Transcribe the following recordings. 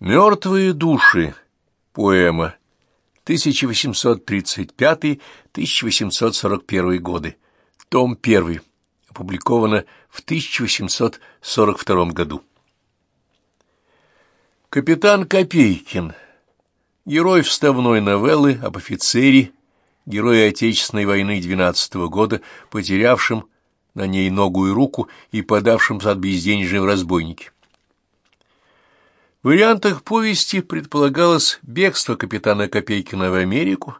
Мертвые души. Поэма. 1835-1841 годы. Том 1. Опубликовано в 1842 году. Капитан Копейкин. Герой вставной новеллы об офицере, герое Отечественной войны 12 -го года, потерявшем на ней ногу и руку и подавшимся от безденежья в разбойники. В вариантах повести предполагалось бегство капитана Копейкина в Америку,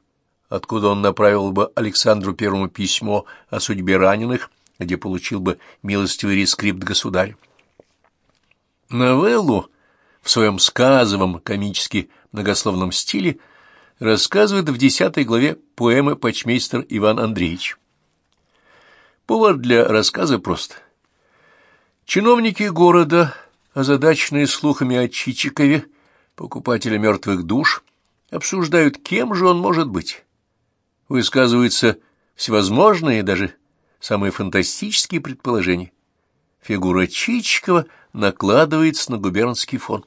откуда он направил бы Александру Первому письмо о судьбе раненых, где получил бы милостивый рескрипт государя. Новеллу в своем сказовом, комически многословном стиле рассказывает в десятой главе поэмы почмейстер Иван Андреевич. Повод для рассказа прост. Чиновники города озадаченные слухами о Чичикове, покупателя мертвых душ, обсуждают, кем же он может быть. Высказываются всевозможные, даже самые фантастические предположения. Фигура Чичикова накладывается на губернский фон.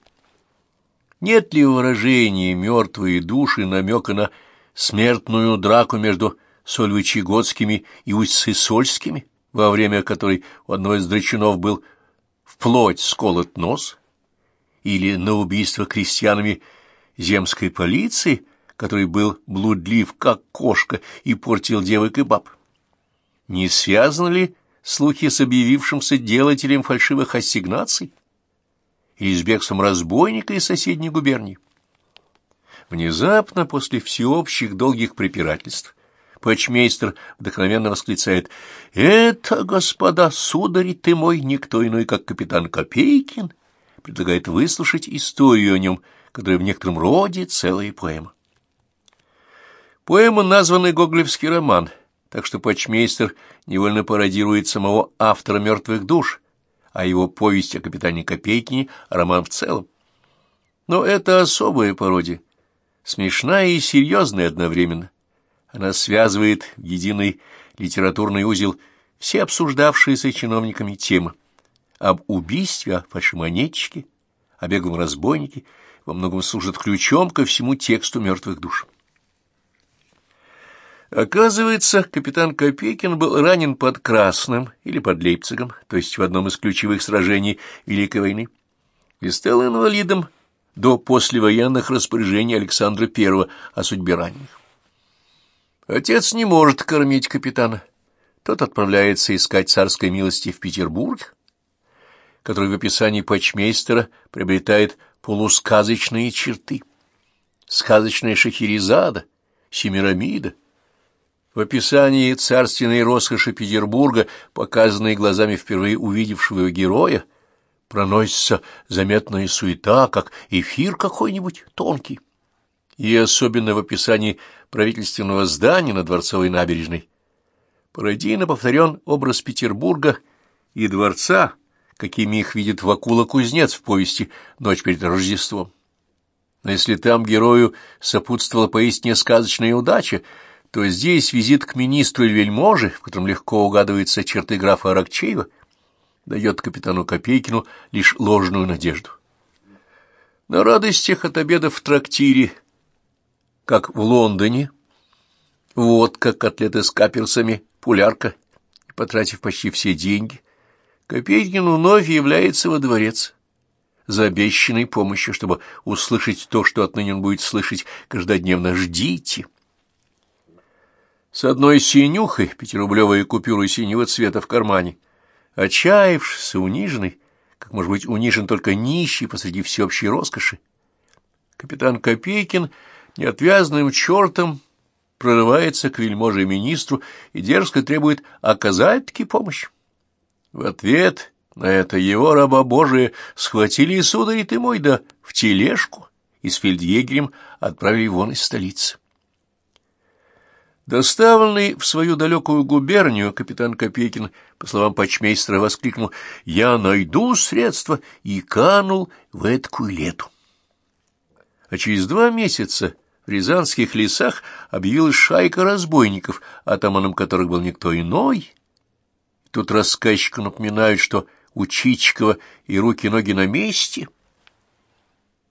Нет ли выражения «мертвые души» намека на смертную драку между Сольвычегодскими и Усть-Сысольскими, во время которой у одного из драчунов был вплоть сколот нос, или на убийство крестьянами земской полиции, который был блудлив, как кошка, и портил девок и баб? Не связаны ли слухи с объявившимся делателем фальшивых ассигнаций или с бегством разбойника из соседней губернии? Внезапно, после всеобщих долгих препирательств, Почмейстер вдохновенно восклицает «Это, господа, сударь ты мой, никто иной, как капитан Копейкин», предлагает выслушать историю о нем, которая в некотором роде целая поэма. Поэма названа Гоголевский роман, так что почмейстер невольно пародирует самого автора «Мертвых душ», а его повесть о капитане Копейкине — роман в целом. Но это особая пародия, смешная и серьезная одновременно. Она связывает в единый литературный узел все обсуждавшиеся чиновниками темы. Об убийстве, о фальшимонетчике, о беглом разбойнике во многом служит ключом ко всему тексту «Мертвых душ». Оказывается, капитан Копейкин был ранен под Красным или под Лейпцигом, то есть в одном из ключевых сражений Великой войны, и стал инвалидом до послевоенных распоряжений Александра I о судьбе раненых. Отец не может кормить капитана. Тот отправляется искать царской милости в Петербург, который в описании почмейстера приобретает полусказочные черты. Сказочная Шахерезада, Семирамида. В описании царственной роскоши Петербурга, показанной глазами впервые увидевшего героя, проносится заметная суета, как эфир какой-нибудь тонкий. И особенно в описании правительственного здания на Дворцовой набережной. Пародийно повторен образ Петербурга и дворца, какими их видит Вакула-кузнец в повести «Ночь перед Рождеством». Но если там герою сопутствовала поистине сказочная удача, то здесь визит к министру или вельможе, в котором легко угадываются черты графа Аракчеева, дает капитану Копейкину лишь ложную надежду. На радостях от обеда в трактире как в Лондоне. Водка, котлеты с каперсами, пулярка. Потратив почти все деньги, Копейкин вновь является во дворец за обещанной помощью, чтобы услышать то, что отныне он будет слышать каждодневно. Ждите. С одной синюхой, пятирублевой купюрой синего цвета в кармане, отчаявшись, униженный, как может быть унижен только нищий посреди всеобщей роскоши, капитан Копейкин — неотвязным чертом прорывается к вельможе министру и дерзко требует оказать-таки помощь. В ответ на это его раба Божия схватили и сударь ты мой, да в тележку и с фельдъегерем отправили вон из столицы. Доставленный в свою далекую губернию, капитан Копейкин, по словам почмейстера, воскликнул «Я найду средства» и канул в эткую лету. А через два месяца в рязанских лесах объявилась шайка разбойников, атаманом которых был никто иной. Тут рассказчику напоминают, что у Чичикова и руки-ноги на месте.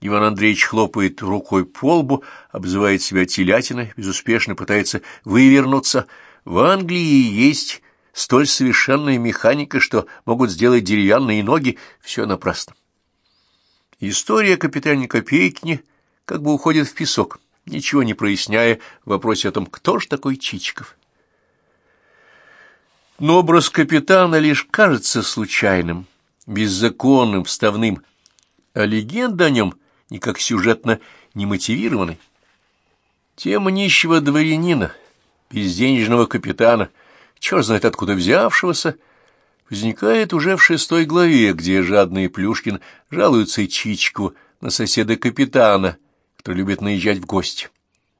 Иван Андреевич хлопает рукой по лбу, обзывает себя телятиной, безуспешно пытается вывернуться. В Англии есть столь совершенная механика, что могут сделать деревянные ноги. Все напрасно. История капитане Копейкине как бы уходит в песок, ничего не проясняя в вопросе о том, кто же такой Чичиков. Но образ капитана лишь кажется случайным, беззаконным, вставным, а легенда о нем никак сюжетно не мотивированы. Тема нищего дворянина, безденежного капитана, черт знает откуда взявшегося, возникает уже в шестой главе, где жадный Плюшкин жалуется Чичкову на соседа капитана, который любит наезжать в гости.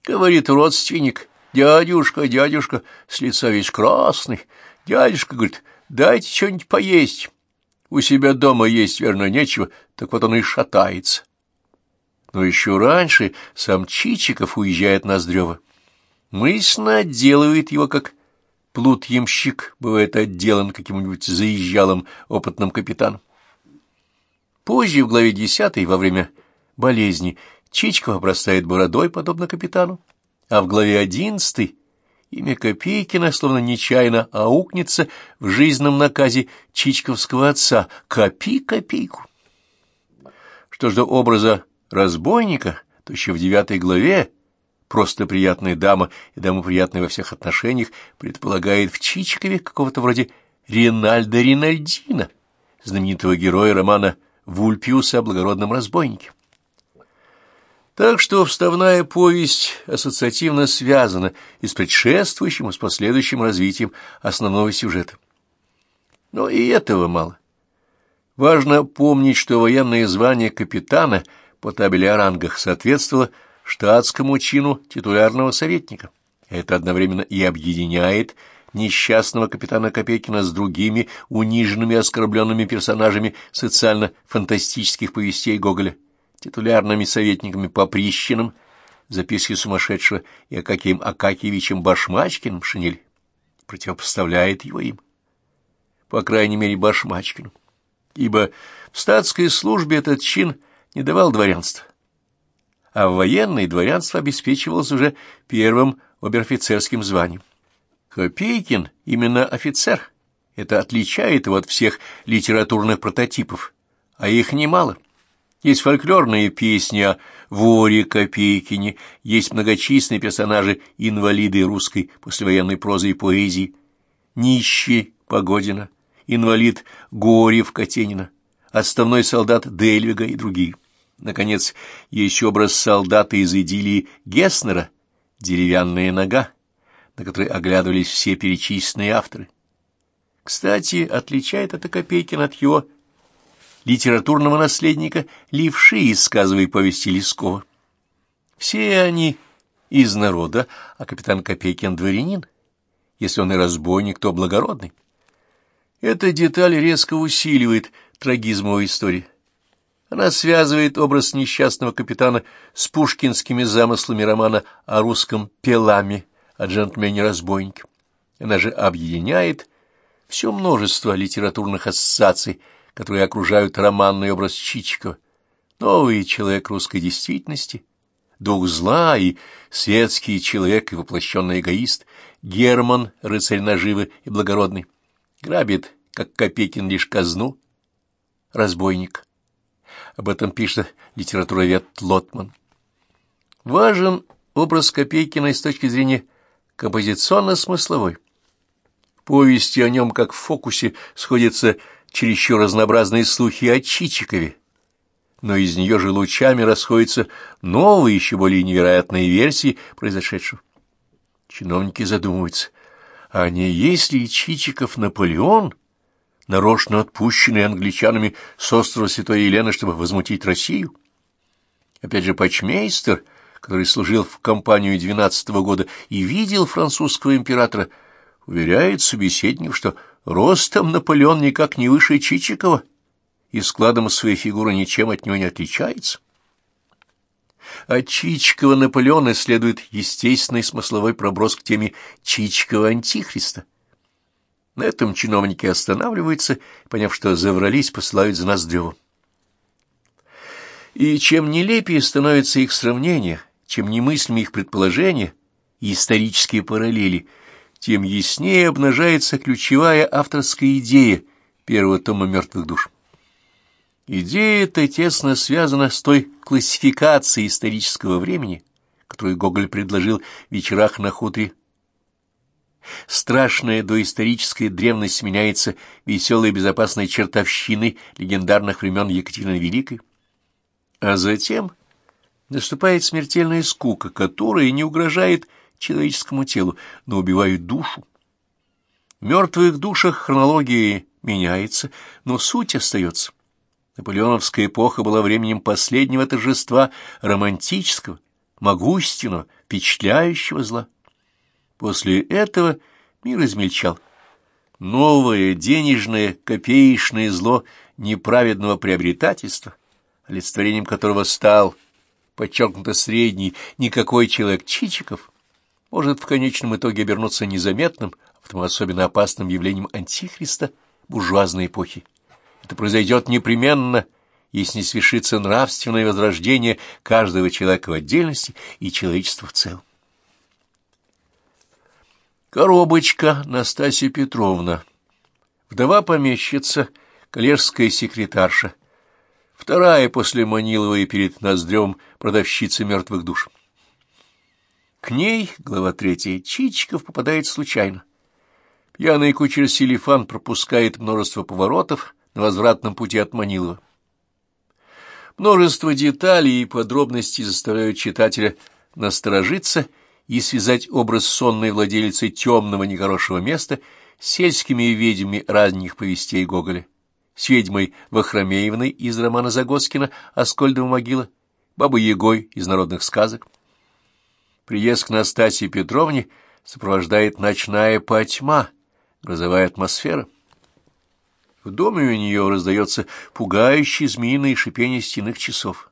Говорит родственник, дядюшка, дядюшка, с лица весь красный. Дядюшка говорит, дайте что-нибудь поесть. У себя дома есть, верно, нечего, так вот он и шатается. Но еще раньше сам Чичиков уезжает на Ноздрева. Мысленно отделывает его, как плут-ямщик бывает отделан каким-нибудь заезжалым опытным капитаном. Позже, в главе десятой, во время болезни, Чичиков обрастает бородой, подобно капитану, а в главе одиннадцатой имя Копейкина словно нечаянно аукнется в жизненном наказе Чичковского отца «Копи копейку». Что ж до образа разбойника, то еще в девятой главе просто приятная дама и дама приятная во всех отношениях предполагает в Чичикове какого-то вроде Ринальда Ринальдина, знаменитого героя романа Вульпиуса о благородном разбойнике. Так что вставная повесть ассоциативно связана и с предшествующим, и с последующим развитием основного сюжета. Но и этого мало. Важно помнить, что военное звание капитана по табели о рангах соответствовало штатскому чину титулярного советника. Это одновременно и объединяет несчастного капитана Копейкина с другими униженными и оскорбленными персонажами социально-фантастических повестей Гоголя, титулярными советниками Поприщиным, записки сумасшедшего и Акакием Акакиевичем Башмачкиным шинель, противопоставляет его им. По крайней мере, Башмачкину. Ибо в статской службе этот чин не давал дворянства а в военной дворянство обеспечивалось уже первым обер-офицерским званием. Копейкин именно офицер. Это отличает его от всех литературных прототипов, а их немало. Есть фольклорные песни о воре Копейкине, есть многочисленные персонажи инвалиды русской послевоенной прозы и поэзии, нищий Погодина, инвалид Горев Катенина, отставной солдат Дельвига и другие. Наконец, есть образ солдата из идиллии Геснера «Деревянная нога», на которой оглядывались все перечисленные авторы. Кстати, отличает это Копейкин от его литературного наследника Левши из сказовой повести Лескова. Все они из народа, а капитан Копейкин дворянин. Если он и разбойник, то благородный. Эта деталь резко усиливает трагизм его истории. Она связывает образ несчастного капитана с пушкинскими замыслами романа о русском Пеламе, о джентльмене-разбойнике. Она же объединяет все множество литературных ассоциаций, которые окружают романный образ Чичикова. Новый человек русской действительности, дух зла и светский человек и воплощенный эгоист, Герман, рыцарь наживы и благородный, грабит, как Копейкин, лишь казну, разбойник. Об этом пишет литературовед Лотман. Важен образ Копейкина с точки зрения композиционно-смысловой. В повести о нем, как в фокусе, сходятся чересчур разнообразные слухи о Чичикове, но из нее же лучами расходятся новые, еще более невероятные версии произошедшего. Чиновники задумываются, а не есть ли Чичиков Наполеон — нарочно отпущенный англичанами с острова Святой Елены, чтобы возмутить Россию? Опять же, почмейстер, который служил в компанию двенадцатого года и видел французского императора, уверяет собеседник, что ростом Наполеон никак не выше Чичикова и складом своей фигуры ничем от него не отличается. От Чичикова Наполеона следует естественный смысловой проброс к теме Чичикова Антихриста. На этом чиновники останавливаются, поняв, что заврались, посылают за Ноздрева. И чем нелепее становится их сравнение, чем немыслимее их предположения и исторические параллели, тем яснее обнажается ключевая авторская идея первого тома «Мертвых душ». Идея эта тесно связана с той классификацией исторического времени, которую Гоголь предложил в вечерах на хуторе. Страшная доисторическая древность сменяется веселой и безопасной чертовщиной легендарных времен Екатерины Великой. А затем наступает смертельная скука, которая не угрожает человеческому телу, но убивает душу. В мертвых душах хронология меняется, но суть остается. Наполеоновская эпоха была временем последнего торжества романтического, могущественного, впечатляющего зла. После этого мир измельчал. Новое денежное копеечное зло неправедного приобретательства, олицетворением которого стал, подчеркнуто средний, никакой человек Чичиков, может в конечном итоге обернуться незаметным, а потому особенно опасным явлением антихриста буржуазной эпохи. Это произойдет непременно, если не свершится нравственное возрождение каждого человека в отдельности и человечества в целом. Коробочка Настасья Петровна, вдова-помещица, коллежская секретарша, вторая после Маниловой перед Ноздрем продавщица мертвых душ. К ней, глава третья, Чичиков попадает случайно. Пьяный кучер Селифан пропускает множество поворотов на возвратном пути от Манилова. Множество деталей и подробностей заставляют читателя насторожиться и связать образ сонной владелицы темного нехорошего места с сельскими ведьмами ранних повестей Гоголя, с ведьмой Вахромеевной из романа Загоскина «Аскольдова могила», Бабой Егой из народных сказок. Приезд к Настасье Петровне сопровождает ночная потьма, грозовая атмосфера. В доме у нее раздается пугающее змеиное шипение стенных часов.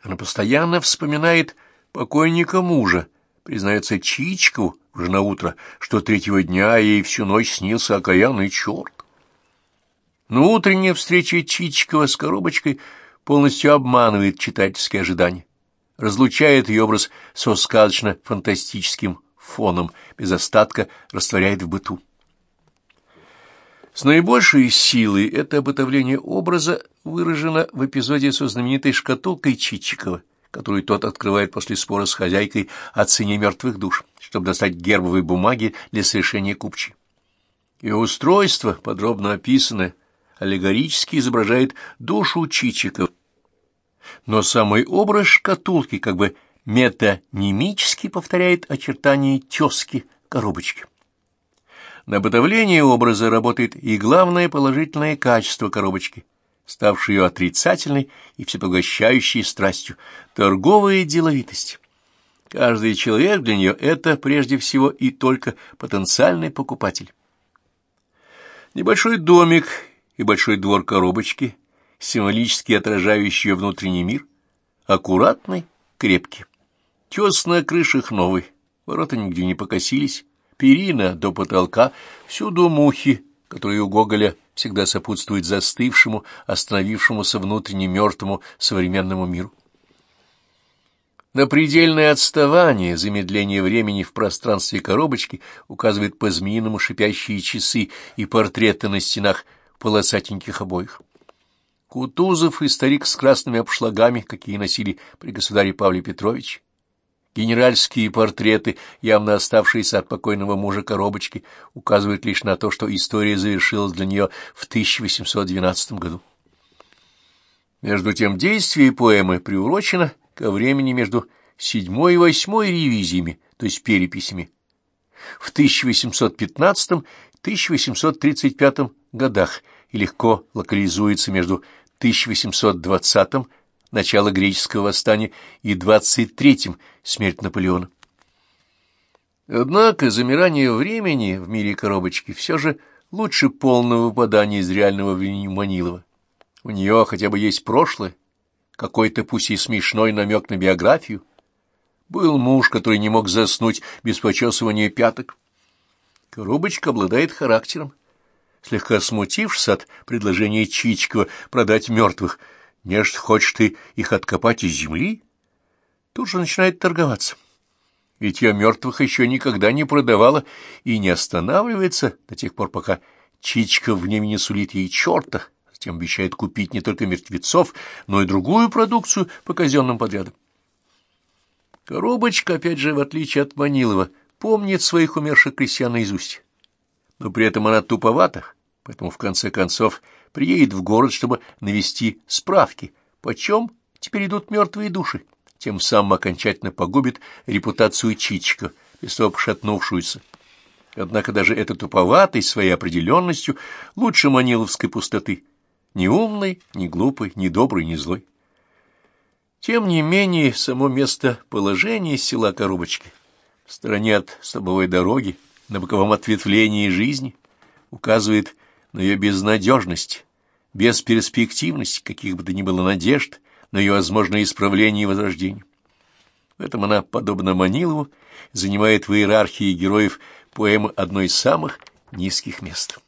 Она постоянно вспоминает покойника мужа, признается Чичкову уже на утро, что третьего дня ей всю ночь снился окаянный черт. Но утренняя встреча Чичкова с коробочкой полностью обманывает читательские ожидания, разлучает ее образ со сказочно-фантастическим фоном, без остатка растворяет в быту. С наибольшей силой это обытовление образа выражено в эпизоде со знаменитой шкатулкой Чичикова, которую тот открывает после спора с хозяйкой о цене мертвых душ, чтобы достать гербовые бумаги для совершения купчи. И устройство, подробно описанное, аллегорически изображает душу Чичикова. Но самый образ шкатулки как бы метанимически повторяет очертания тезки коробочки. На подавление образа работает и главное положительное качество коробочки — ставшей ее отрицательной и всепоглощающей страстью, торговая деловитость. Каждый человек для нее — это прежде всего и только потенциальный покупатель. Небольшой домик и большой двор коробочки, символически отражающий ее внутренний мир, аккуратный, крепкий. Тес на крышах новый, ворота нигде не покосились, перина до потолка, всюду мухи, которые у Гоголя всегда сопутствует застывшему, остановившемуся внутренне мертвому современному миру. На предельное отставание, замедление времени в пространстве коробочки указывает по-змеиному шипящие часы и портреты на стенах полосатеньких обоих. Кутузов и старик с красными обшлагами, какие носили при государе Павле Петровиче, Генеральские портреты, явно оставшиеся от покойного мужа коробочки, указывают лишь на то, что история завершилась для нее в 1812 году. Между тем, действие поэмы приурочено ко времени между седьмой и восьмой ревизиями, то есть переписями, в 1815-1835 годах и легко локализуется между 1820 начало греческого восстания, и 23-м — смерть Наполеона. Однако замирание времени в мире коробочки все же лучше полного выпадания из реального времени Манилова. У нее хотя бы есть прошлое, какой-то пусть и смешной намек на биографию. Был муж, который не мог заснуть без почесывания пяток. Коробочка обладает характером. Слегка смутившись от предложения Чичкова продать мертвых — Нечто хочешь ты их откопать из земли? Тут же начинает торговаться. Ведь я мертвых еще никогда не продавала и не останавливается до тех пор, пока Чичка в нем не сулит ей черта, затем обещает купить не только мертвецов, но и другую продукцию по казенным подрядам. Коробочка, опять же, в отличие от Манилова, помнит своих умерших крестьян наизусть. Но при этом она туповата, поэтому в конце концов приедет в город, чтобы навести справки, почем теперь идут мертвые души, тем самым окончательно погубит репутацию Чичика, того пошатнувшуюся. Однако даже эта туповатость своей определенностью лучше маниловской пустоты, ни умной, ни глупой, ни доброй, ни злой. Тем не менее, само место положения села Коробочки в стороне от столбовой дороги, на боковом ответвлении жизни, указывает на ее безнадежность, бесперспективность каких бы то ни было надежд на ее возможное исправление и возрождение. В этом она, подобно Манилову, занимает в иерархии героев поэмы одно из самых низких мест.